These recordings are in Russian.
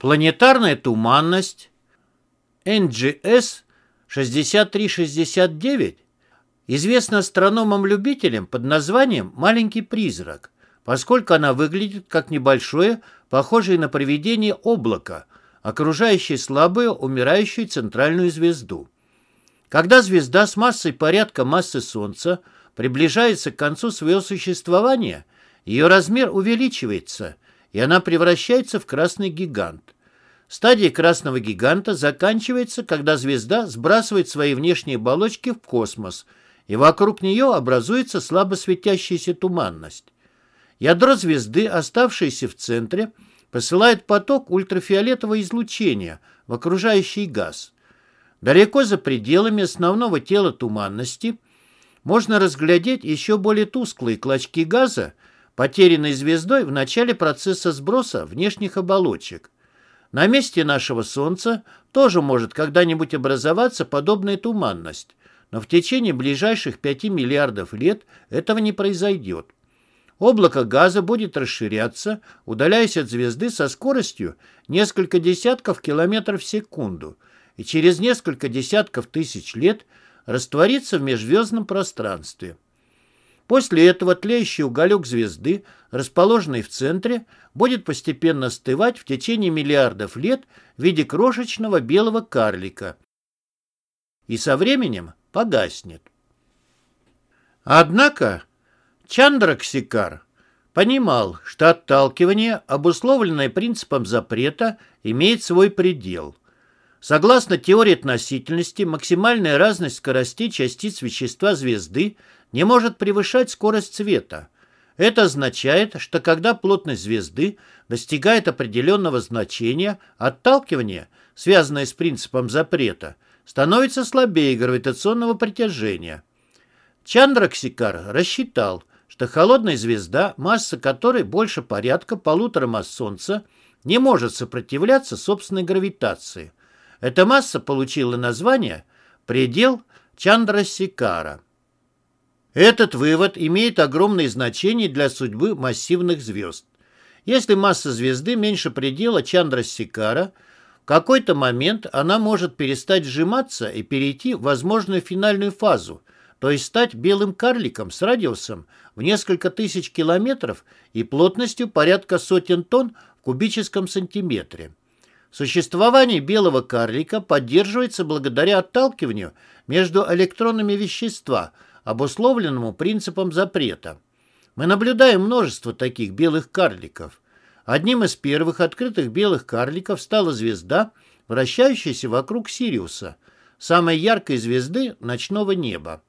Планетарная туманность NGS 6369 известна астрономам-любителям под названием «маленький призрак», поскольку она выглядит как небольшое, похожее на привидение облако, окружающее слабую, умирающую центральную звезду. Когда звезда с массой порядка массы Солнца приближается к концу своего существования, ее размер увеличивается, и она превращается в красный гигант. Стадия красного гиганта заканчивается, когда звезда сбрасывает свои внешние оболочки в космос, и вокруг нее образуется слабо светящаяся туманность. Ядро звезды, оставшееся в центре, посылает поток ультрафиолетового излучения в окружающий газ. Далеко за пределами основного тела туманности можно разглядеть еще более тусклые клочки газа, потерянные звездой в начале процесса сброса внешних оболочек. На месте нашего Солнца тоже может когда-нибудь образоваться подобная туманность, но в течение ближайших 5 миллиардов лет этого не произойдет. Облако газа будет расширяться, удаляясь от звезды со скоростью несколько десятков километров в секунду, и через несколько десятков тысяч лет раствориться в межзвездном пространстве. После этого тлеющий уголек звезды, расположенный в центре, будет постепенно остывать в течение миллиардов лет в виде крошечного белого карлика и со временем погаснет. Однако Чандраксикар понимал, что отталкивание, обусловленное принципом запрета, имеет свой предел. Согласно теории относительности, максимальная разность скоростей частиц вещества звезды не может превышать скорость света. Это означает, что когда плотность звезды достигает определенного значения, отталкивание, связанное с принципом запрета, становится слабее гравитационного притяжения. Чандраксикар рассчитал, что холодная звезда, масса которой больше порядка полутора масс Солнца, не может сопротивляться собственной гравитации. Эта масса получила название «предел Чандрасикара». Этот вывод имеет огромное значение для судьбы массивных звезд. Если масса звезды меньше предела Чандрасикара, в какой-то момент она может перестать сжиматься и перейти в возможную финальную фазу, то есть стать белым карликом с радиусом в несколько тысяч километров и плотностью порядка сотен тонн в кубическом сантиметре. Существование белого карлика поддерживается благодаря отталкиванию между электронами вещества – обусловленному принципом запрета. Мы наблюдаем множество таких белых карликов. Одним из первых открытых белых карликов стала звезда, вращающаяся вокруг Сириуса, самой яркой звезды ночного неба.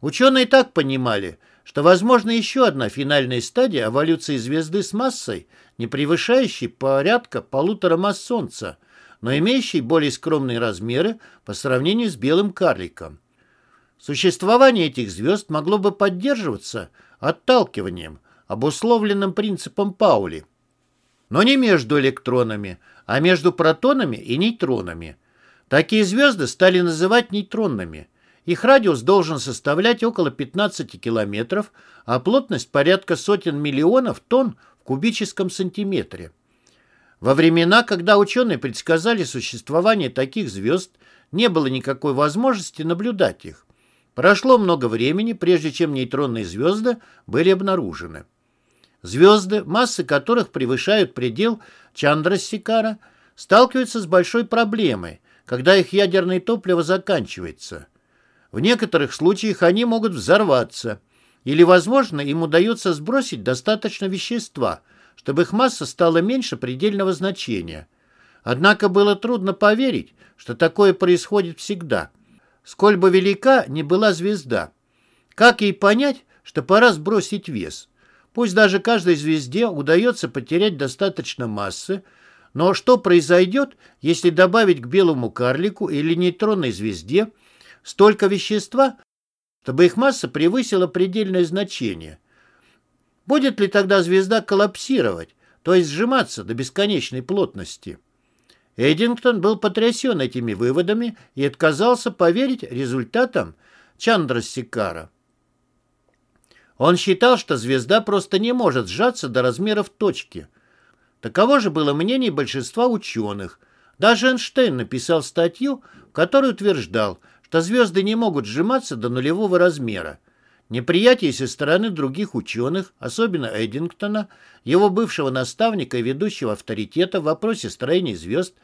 Ученые так понимали, что возможна еще одна финальная стадия эволюции звезды с массой, не превышающей порядка полутора масс Солнца, но имеющей более скромные размеры по сравнению с белым карликом. Существование этих звезд могло бы поддерживаться отталкиванием, обусловленным принципом Паули. Но не между электронами, а между протонами и нейтронами. Такие звезды стали называть нейтронными. Их радиус должен составлять около 15 километров, а плотность порядка сотен миллионов тонн в кубическом сантиметре. Во времена, когда ученые предсказали существование таких звезд, не было никакой возможности наблюдать их. Прошло много времени, прежде чем нейтронные звезды были обнаружены. Звезды, массы которых превышают предел Чандрасикара, сталкиваются с большой проблемой, когда их ядерное топливо заканчивается. В некоторых случаях они могут взорваться, или, возможно, им удается сбросить достаточно вещества, чтобы их масса стала меньше предельного значения. Однако было трудно поверить, что такое происходит всегда – сколь бы велика ни была звезда. Как ей понять, что пора сбросить вес? Пусть даже каждой звезде удается потерять достаточно массы, но что произойдет, если добавить к белому карлику или нейтронной звезде столько вещества, чтобы их масса превысила предельное значение? Будет ли тогда звезда коллапсировать, то есть сжиматься до бесконечной плотности? Эдингтон был потрясен этими выводами и отказался поверить результатам Чандрасикара. Он считал, что звезда просто не может сжаться до размеров точки. Таково же было мнение большинства ученых. Даже Эйнштейн написал статью, в которой утверждал, что звезды не могут сжиматься до нулевого размера. Неприятие со стороны других ученых, особенно Эдингтона, его бывшего наставника и ведущего авторитета в вопросе строения звезд,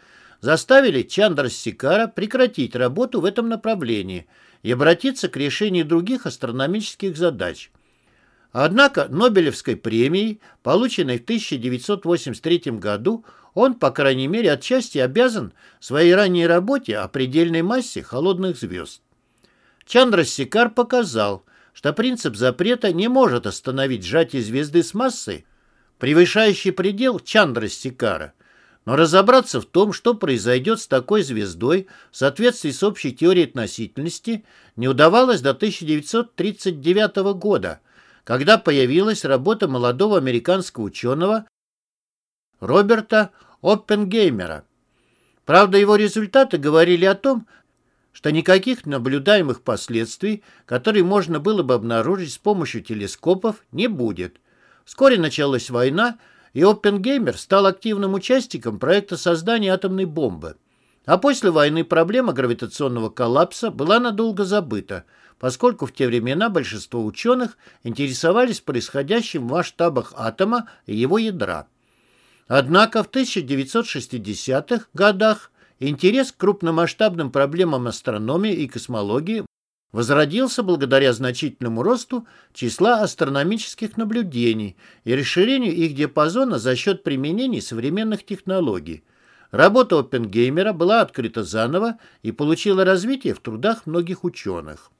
заставили Чандрасикара прекратить работу в этом направлении и обратиться к решению других астрономических задач. Однако Нобелевской премией, полученной в 1983 году, он, по крайней мере, отчасти обязан своей ранней работе о предельной массе холодных звезд. Чандрасикар показал, что принцип запрета не может остановить сжатие звезды с массой, превышающей предел Чандрасикара, но разобраться в том, что произойдет с такой звездой в соответствии с общей теорией относительности, не удавалось до 1939 года, когда появилась работа молодого американского ученого Роберта Оппенгеймера. Правда, его результаты говорили о том, что никаких наблюдаемых последствий, которые можно было бы обнаружить с помощью телескопов, не будет. Вскоре началась война, и Оппенгеймер стал активным участником проекта создания атомной бомбы. А после войны проблема гравитационного коллапса была надолго забыта, поскольку в те времена большинство ученых интересовались происходящим в масштабах атома и его ядра. Однако в 1960-х годах интерес к крупномасштабным проблемам астрономии и космологии возродился благодаря значительному росту числа астрономических наблюдений и расширению их диапазона за счет применений современных технологий. Работа Оппенгеймера была открыта заново и получила развитие в трудах многих ученых.